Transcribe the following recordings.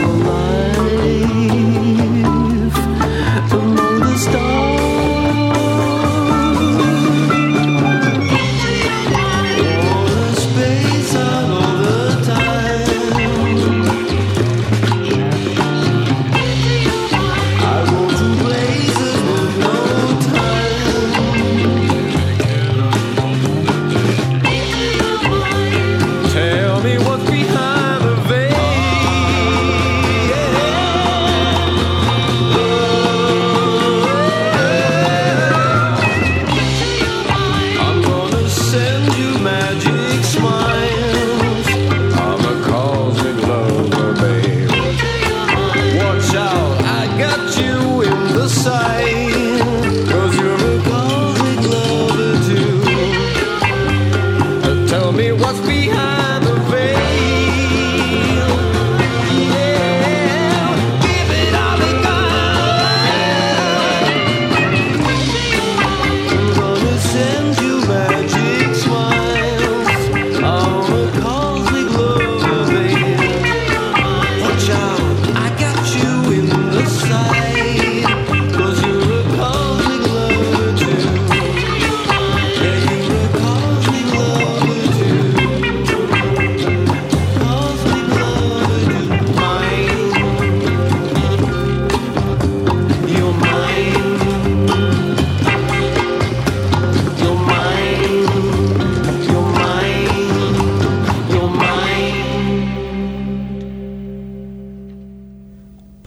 alive.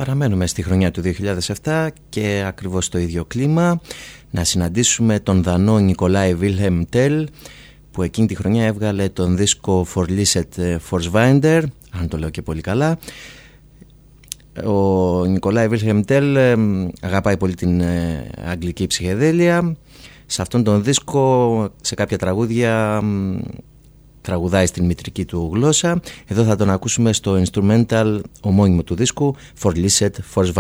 Παραμένουμε στη χρονιά του 2007 και ακριβώς το ίδιο κλίμα. Να συναντήσουμε τον Δανό Νικολάη Βίλχεμ Τέλ που εκείνη τη χρονιά έβγαλε τον δίσκο For Forlisset ε, Forswinder αν το λέω και πολύ καλά. Ο Νικολάη Βίλχεμ Τέλ ε, αγαπάει πολύ την ε, αγγλική ψυχεδέλεια. Σε αυτόν τον δίσκο σε κάποια τραγούδια τραγουδάει στην μητρική του γλώσσα. Εδώ θα τον ακούσουμε στο instrumental ομόνιμο του δίσκου For Lisette, For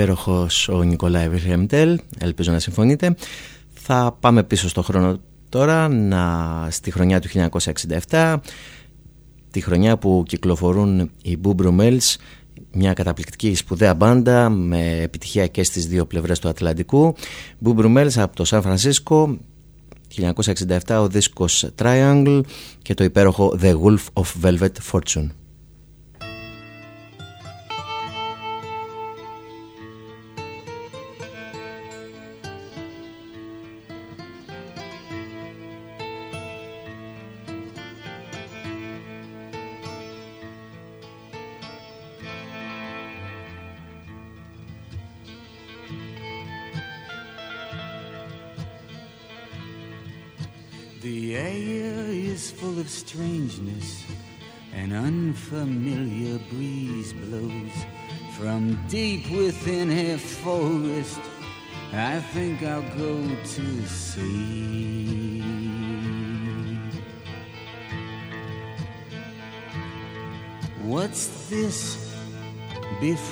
υπέροχος ο Νικολάη Βιλχέμτελ, ελπίζω να συμφωνείτε. Θα πάμε πίσω στο χρόνο τώρα, να, στη χρονιά του 1967, τη χρονιά που κυκλοφορούν οι Boo Brummels, μια καταπληκτική σπουδαία μπάντα με επιτυχία και στις δύο πλευρές του Ατλαντικού. Boo Brummels από το Σαν Φρανσίσκο, 1967 ο δίσκος Triangle και το υπέροχο The Wolf of Velvet Fortune.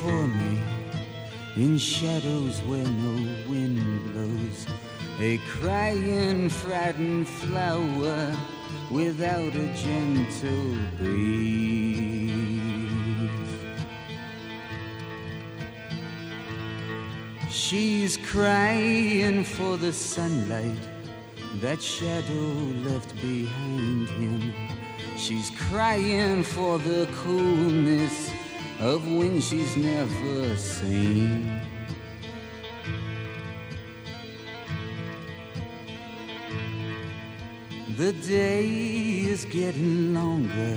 Before me in shadows where no wind blows? A crying, frightened flower without a gentle breeze. She's crying for the sunlight that shadow left behind him. She's crying for the coolness of when she's never seen. The day is getting longer.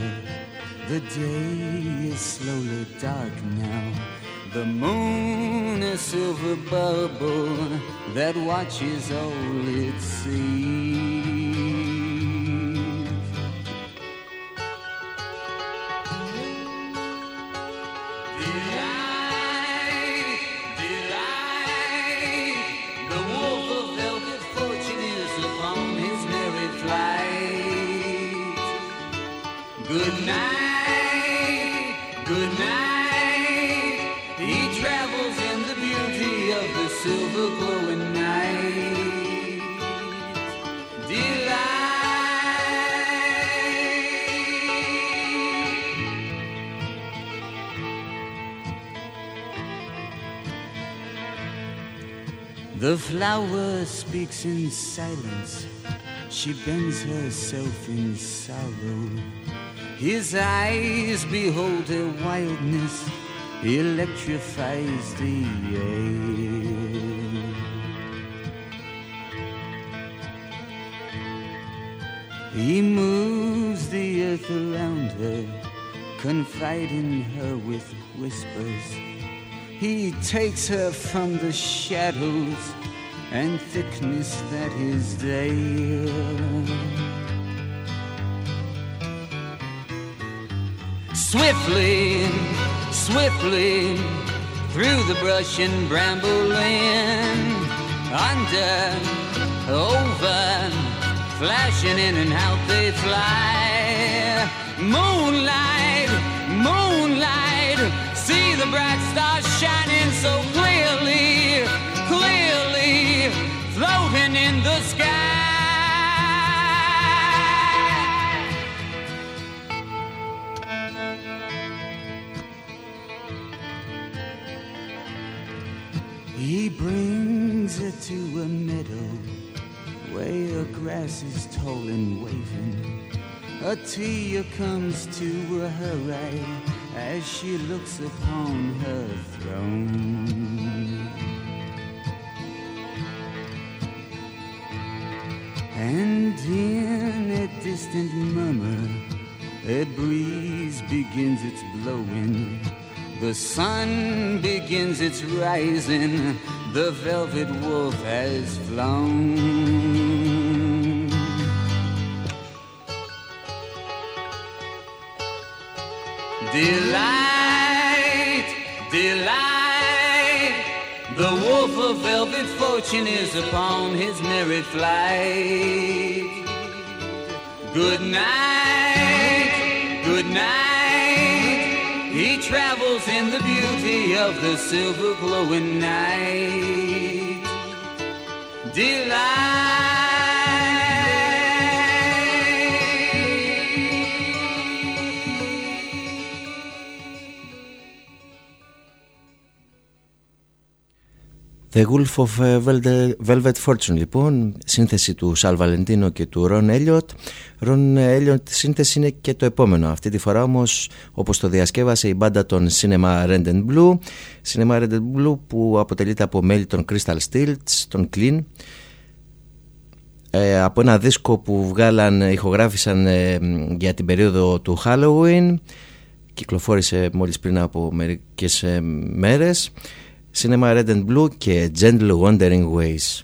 The day is slowly dark now. The moon, a silver bubble that watches all it sees. The flower speaks in silence. She bends herself in sorrow. His eyes behold her wildness, electrifies the air. He moves the earth around her, confiding her with whispers. He takes her from the shadows and thickness that is there. Swiftly, swiftly, through the brush and bramble land, under, over, flashing in and out they fly. Moonlight, moonlight, see the bright stars so clearly, clearly, floating in the sky. He brings her to a meadow where the grass is tall and waving. A tear comes to her eye as she looks upon her throne. And in a distant murmur, a breeze begins its blowing. The sun begins its rising. The velvet wolf has flown. Delight, delight. The wolf of velvet fortune is upon his merry flight. Good night, good night. He travels in the beauty of the silver glowing night. The Wolf of ε, Velvet Fortune λοιπόν, σύνθεση του Σαλ Βαλεντίνο και του Ρον Έλιοτ. Ρον Έλιοτ σύνθεση είναι και το επόμενο. Αυτή τη φορά όμως όπως το διασκεύασε η μπάντα των Cinema Red and Blue. Cinema Red and Blue που αποτελείται από μέλη των Crystal Stills, των Clean. Ε, από ένα δίσκο που βγάλαν, ηχογράφησαν ε, για την περίοδο του Halloween. Κυκλοφόρησε μόλις πριν από μερικές ε, μέρες. Cinema Red and Blue και Gentle Wandering Ways.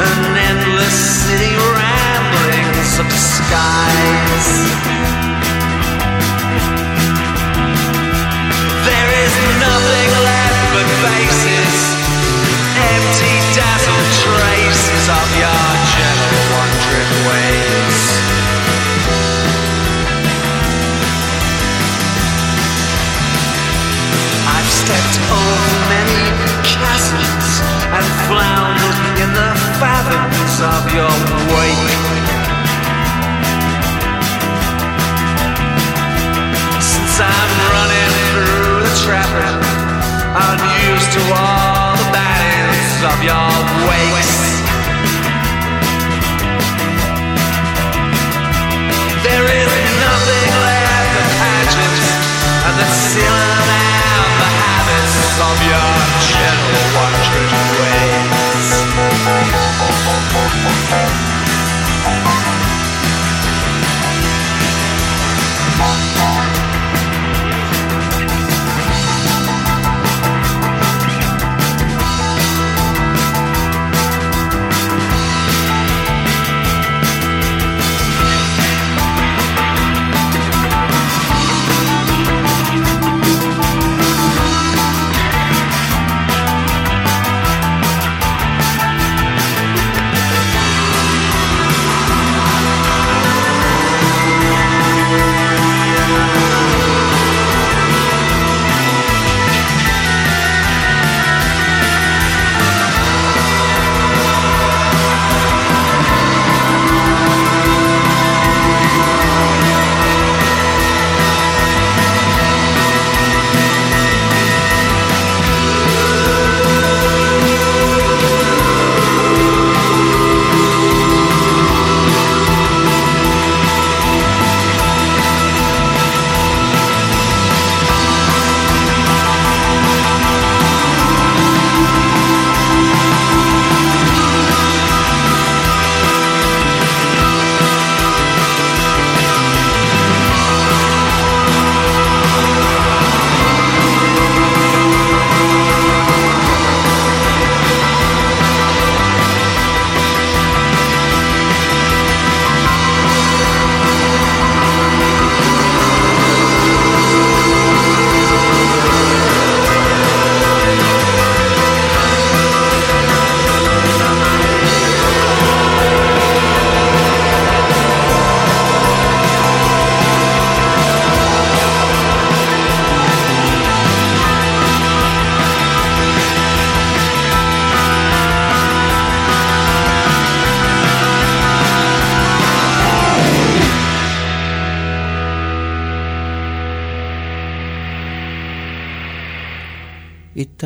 an endless city ramblings of skies. of your wake. Since I'm running through the traffic, I'm used to all the baddies of your wakes. There is nothing left but patches and the ceiling and the habits of your gentle wandering way.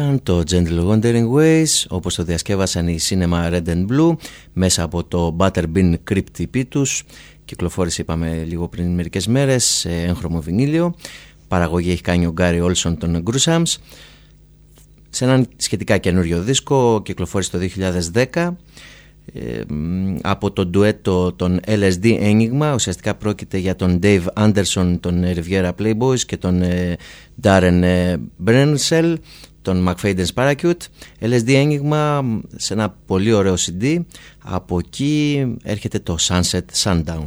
Ήταν το Gentle Wandering Ways όπως το διασκεύασαν οι Cinema Red and Blue μέσα από το Butterbean Crypt EP τους. Κυκλοφόρησε είπαμε λίγο πριν μερικές μέρες σε έγχρωμο βινίλιο. Παραγωγή έχει κάνει ο Γκάρι Όλσον των Grusams σε έναν σχετικά καινούριο δίσκο κυκλοφόρησε το 2010 ε, από το ντουέτο των LSD Ένιγμα ουσιαστικά πρόκειται για τον Dave Anderson των Riviera Playboys και τον ε, Darren ε, Brensel τον McFadden's Paracute LSD Ένιγμα σε ένα πολύ ωραίο CD από εκεί έρχεται το Sunset Sundown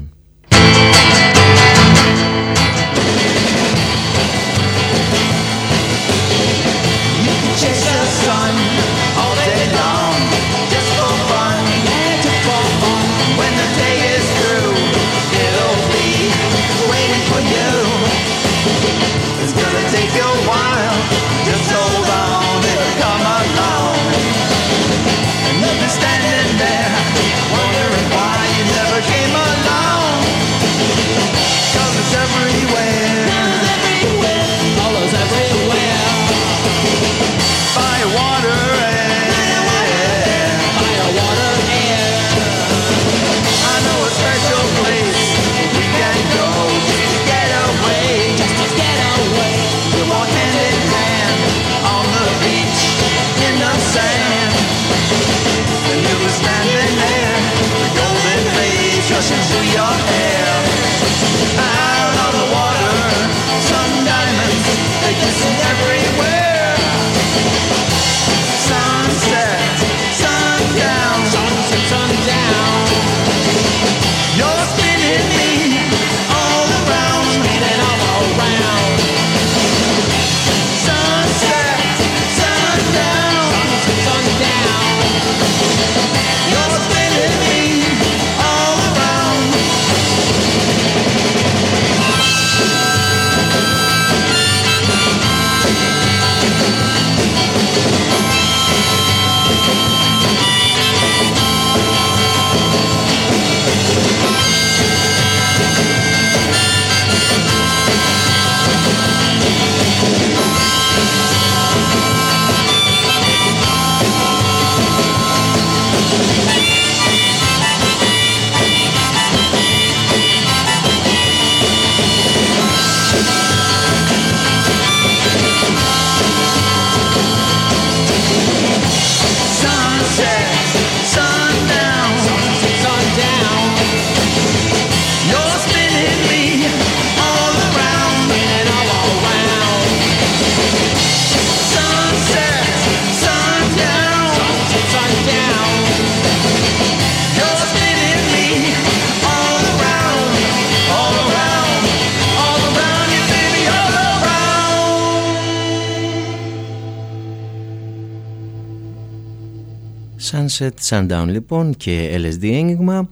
Sunset Sundown λοιπόν και LSD ένιγμα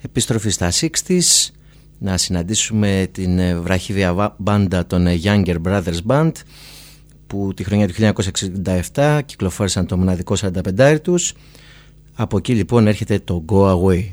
επιστροφή στα 60's να συναντήσουμε την ε, βραχίδια μπάντα των ε, Younger Brothers Band που τη χρονιά του 1967 κυκλοφόρησαν το μοναδικό 45 τους. Από εκεί λοιπόν έρχεται το Go Away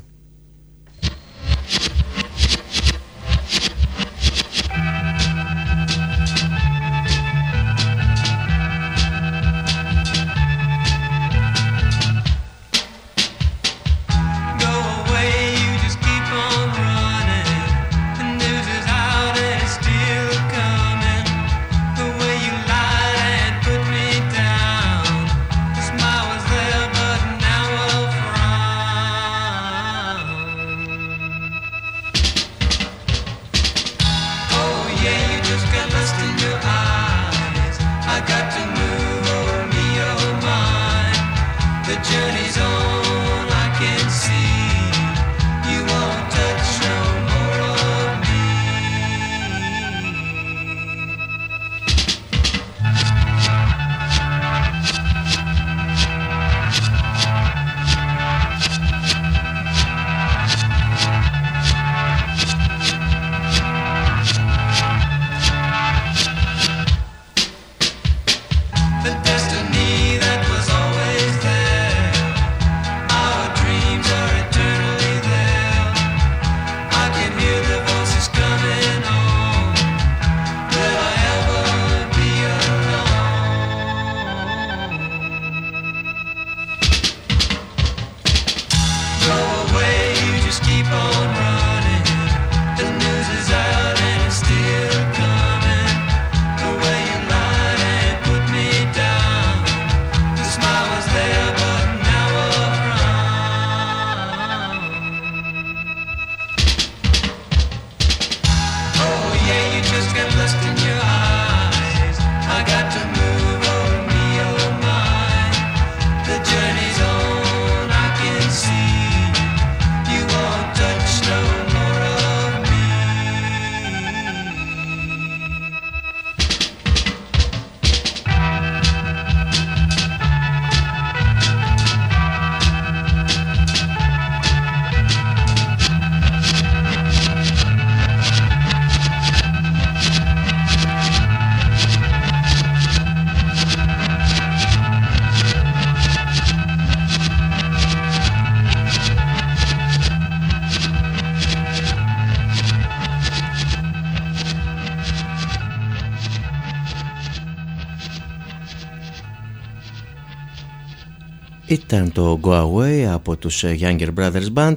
Ήταν το Go Away από τους Younger Brothers Band.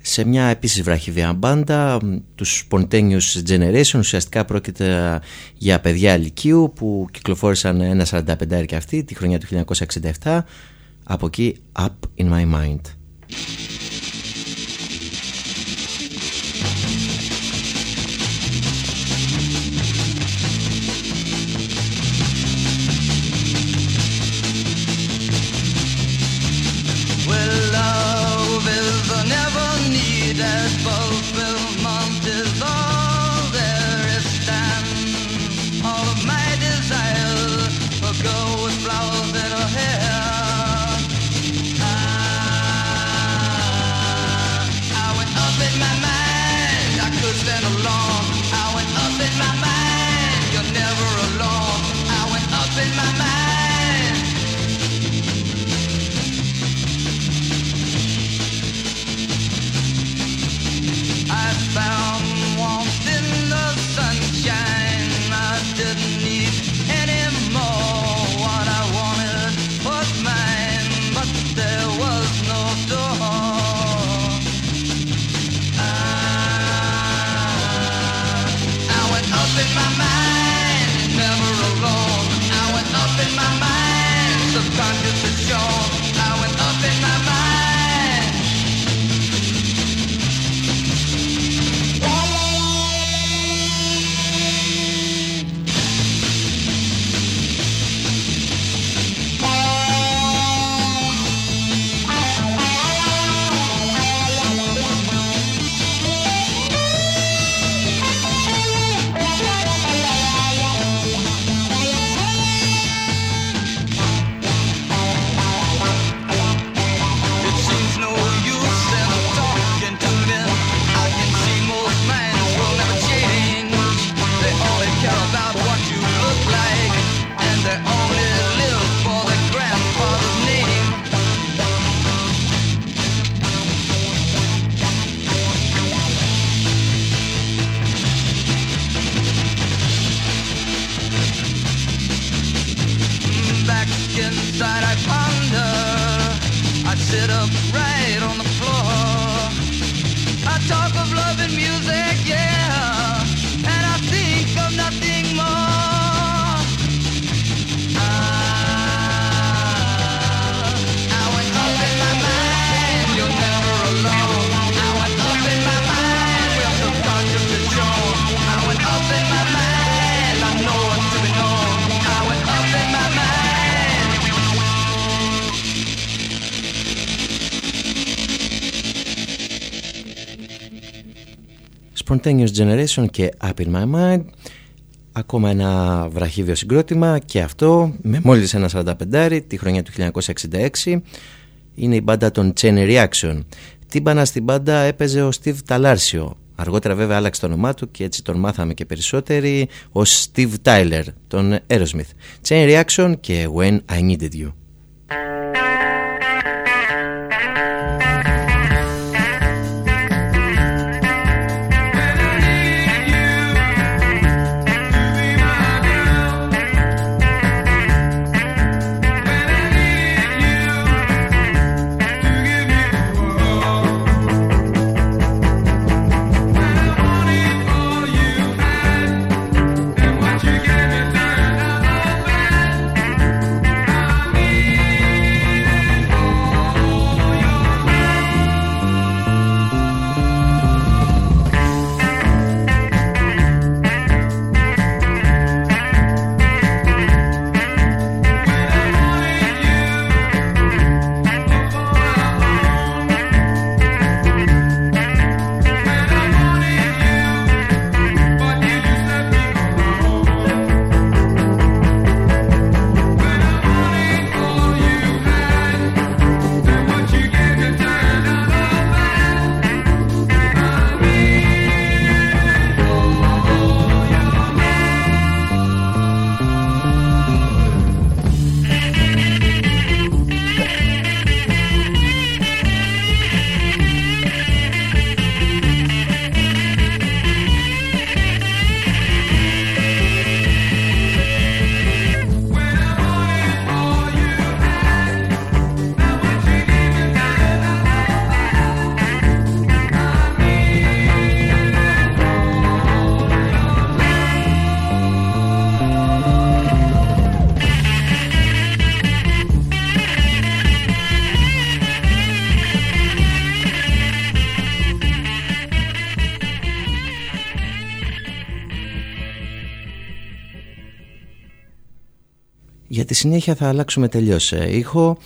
Σε μια επίσης βραχυδιά μπάντα τους Spontaneous Generation ουσιαστικά πρόκειται για παιδιά ηλικίου που κυκλοφόρησαν ένα 45 και αυτή τη χρονιά του 1967 από εκεί Up In My Mind Petersburg. Spontaneous Generation και Up In My Mind Ακόμα ένα βραχίδιο συγκρότημα και αυτό με μόλις ένα 45 τη χρονιά του 1966 είναι η μπάντα των Chain Reaction. Τύμπανα στην μπάντα έπαιζε ο Steve Talarcio. Αργότερα βέβαια άλλαξε το όνομά του και έτσι τον μάθαμε και περισσότεροι ως Steve Tyler, τον Aerosmith. Chain Reaction και When I Needed You. Συνέχεια θα αλλάξουμε τελείως ε, ήχο.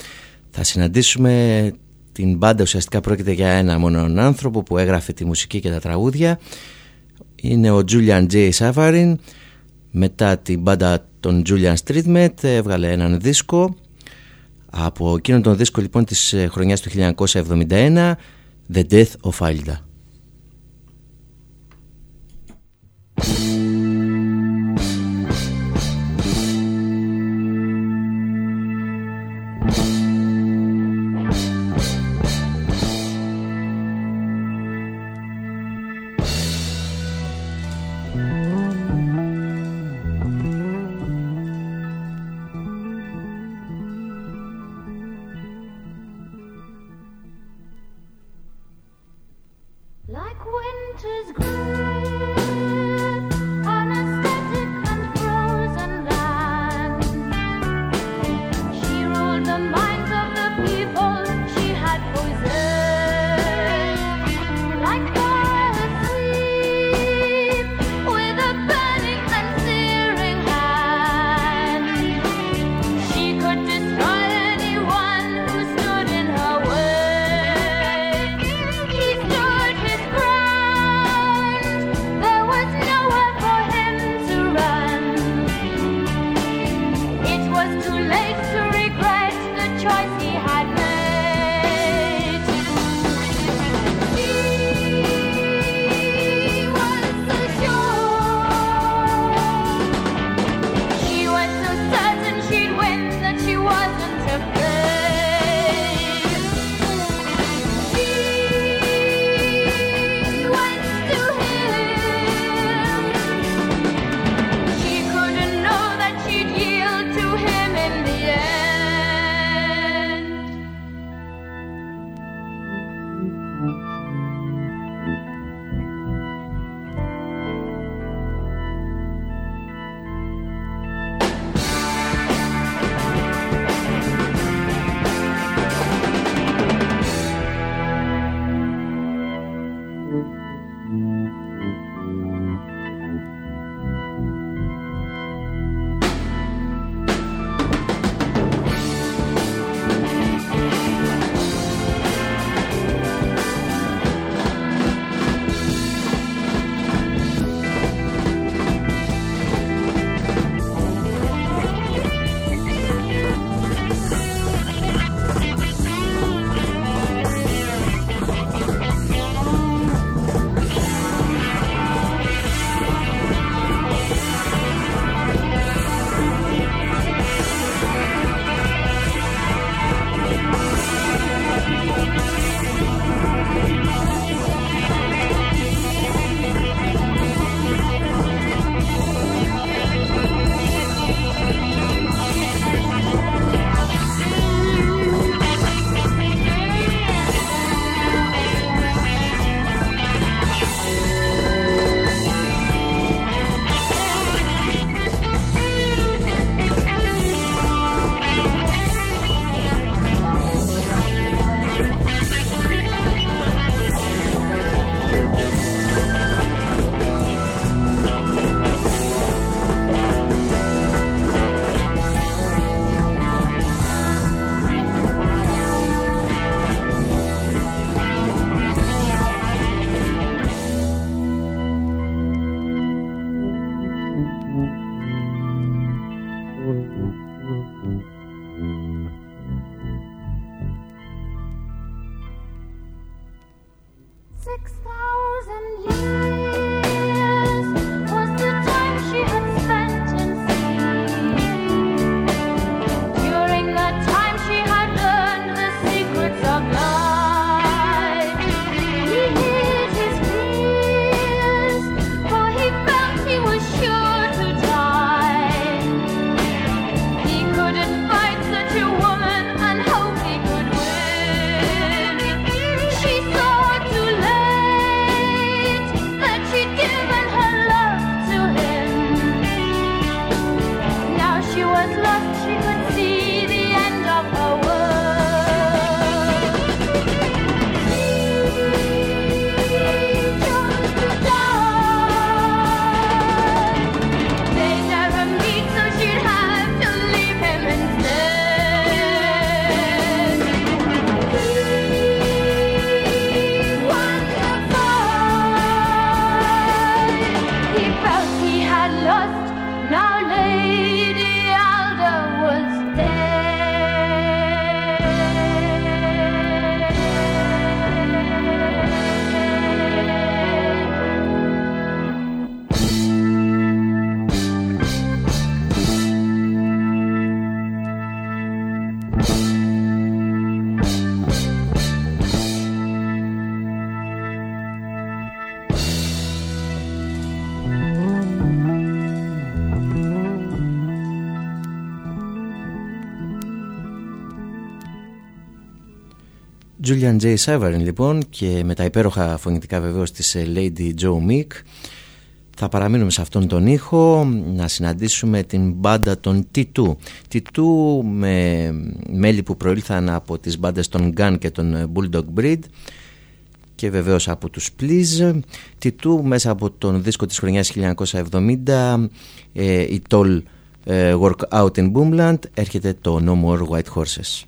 Θα συναντήσουμε την μπάντα ουσιαστικά πρόκειται για ένα μόνο άνθρωπο που έγραφε τη μουσική και τα τραγούδια. Είναι ο Julian J. Savarin. Μετά την μπάντα των Julian Streetmet έβγαλε έναν δίσκο. Από εκείνον τον δίσκο λοιπόν της ε, χρονιάς του 1971 The Death of Alda. away. Julian J. Severin λοιπόν και με τα υπέροχα φωνητικά βεβαίως της ε, Lady Joe Meek. Θα παραμείνουμε σε αυτόν τον ήχο να συναντήσουμε την μπάντα των T2 T2 με μέλη που προήλθαν από τις μπάντες των Gun και των Bulldog Breed και βεβαίως από τους Please. T2 μέσα από τον δίσκο της χρονιάς 1970 ε, η Toll ε, Work Out in Boomland. Έρχεται το No More White Horses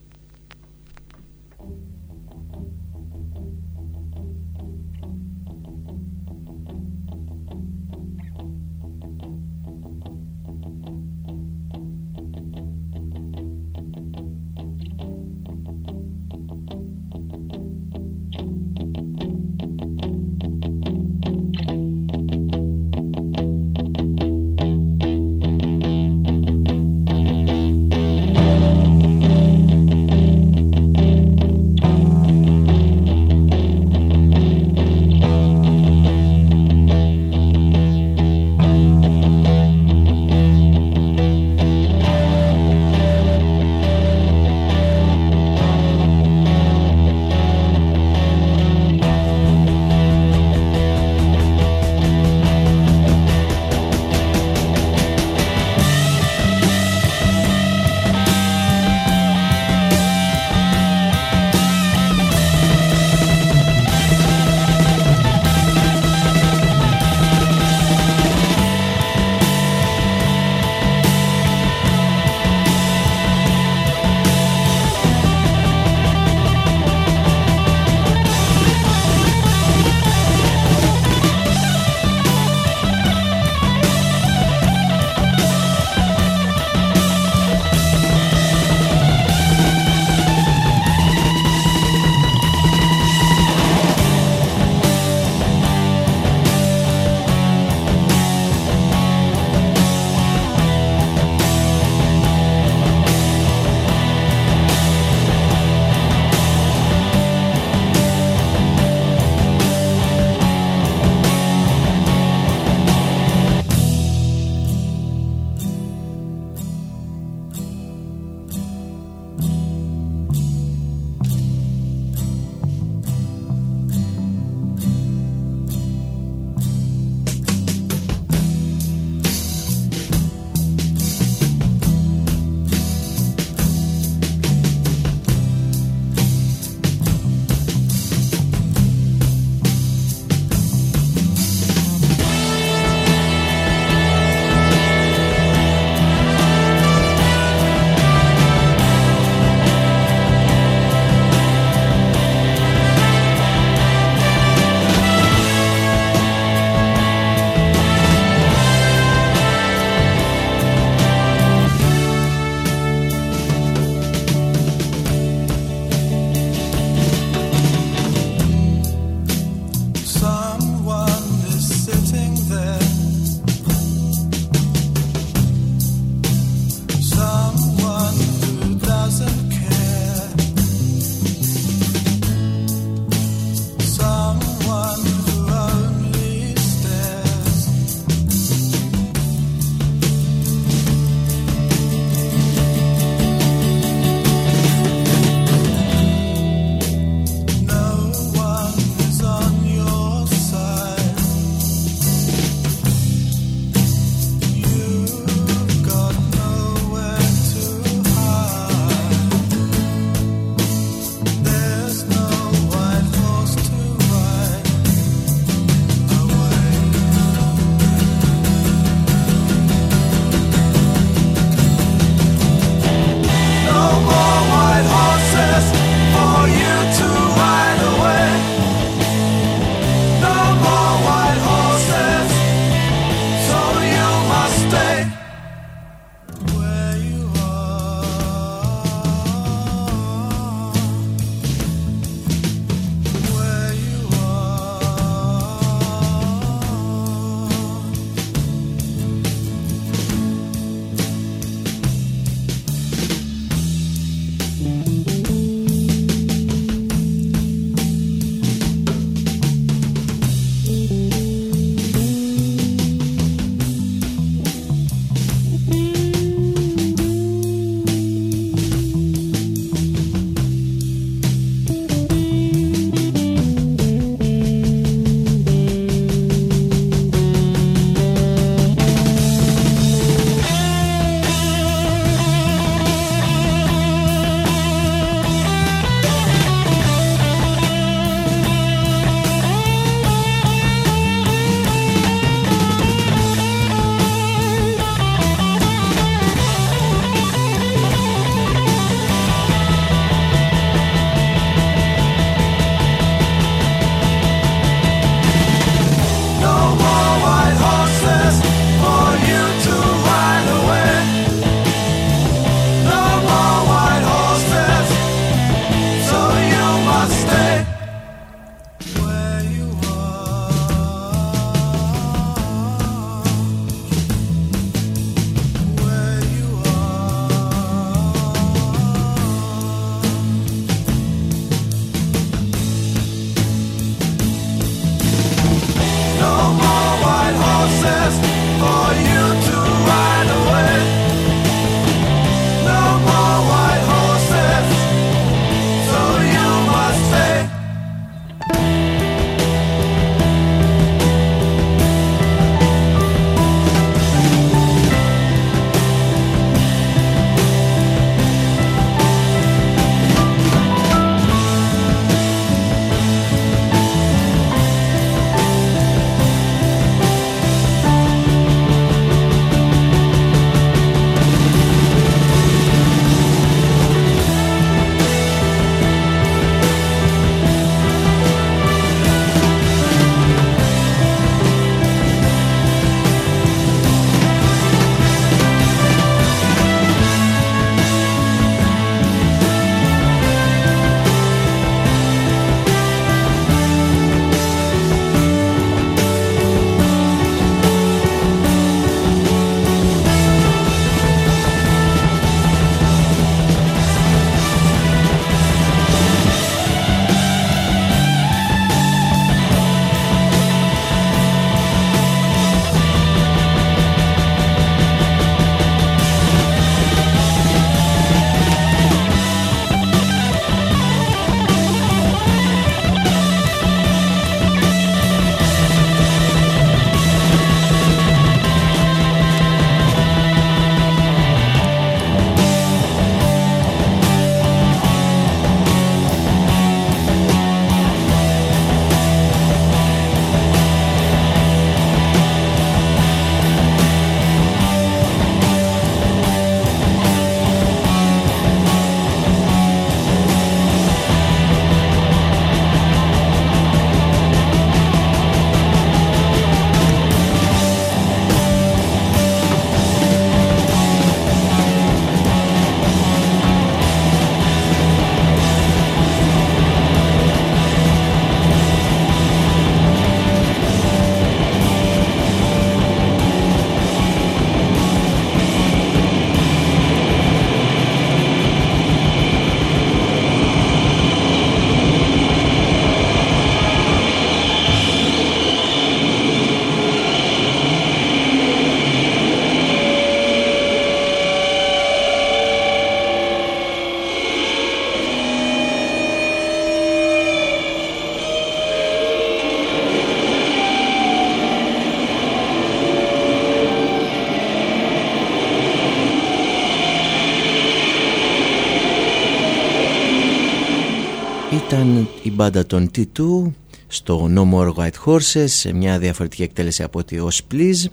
μπάντα των T2 στο No More White Horses σε μια διαφορετική εκτέλεση από τη Os Please.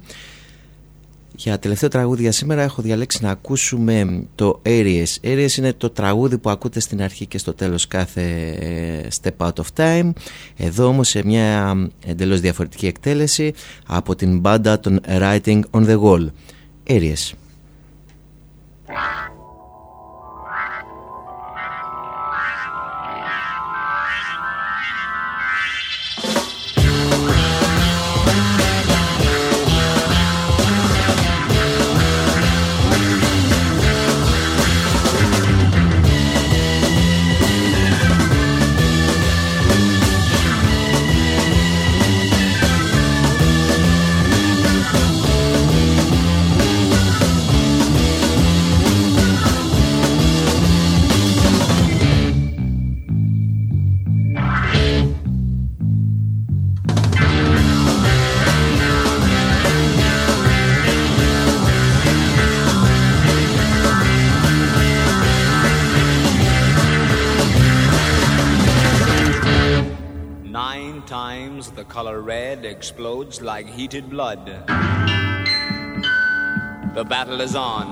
Για τελευταίο τραγούδι για σήμερα έχω διαλέξει να ακούσουμε το Aries. Aries είναι το τραγούδι που ακούτε στην αρχή και στο τέλος κάθε ε, Step Out of Time. Εδώ όμως σε μια εντελώς διαφορετική εκτέλεση από την μπάντα των Writing on the Wall. Aries like heated blood. The battle is on.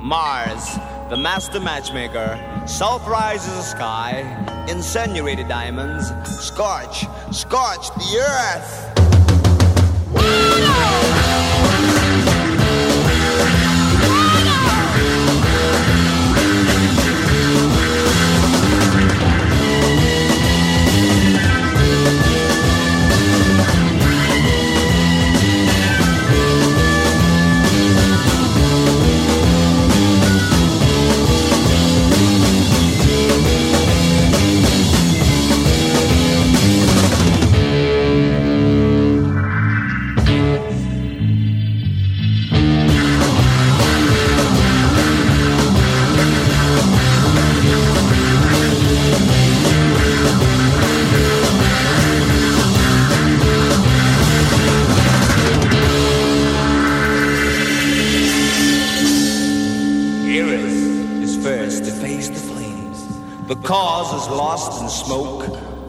Mars, the master matchmaker, sulfurizes the sky, insinuated diamonds, scorch, scorch the earth.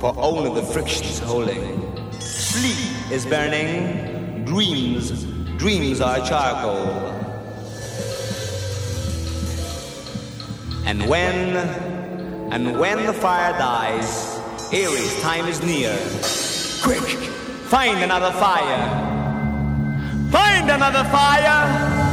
For only the friction's holding. Sleep is burning, dreams, dreams are charcoal. And when, and when the fire dies, Aries, time is near. Quick, find another fire. Find another fire.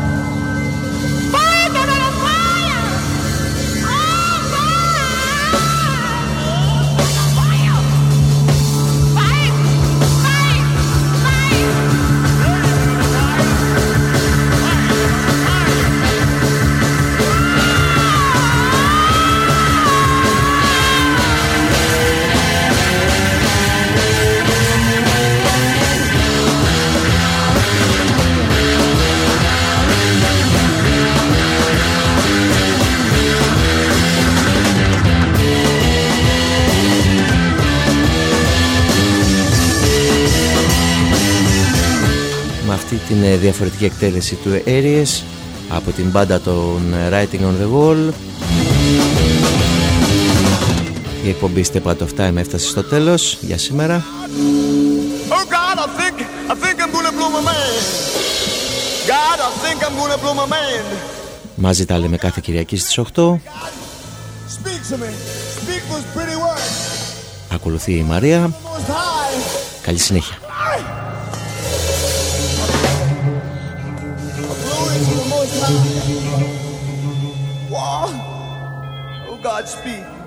Είναι διαφορετική εκτέλεση του Aries από την πάντα των Writing on the Wall. Η εκπομπή στεπαντοφτάι με έφτασε στο τέλος για σήμερα. Μαζί τα λέμε κάθε Κυριακή στις 8. Ακολουθεί η Μαρία. Καλή συνέχεια. Godspeed.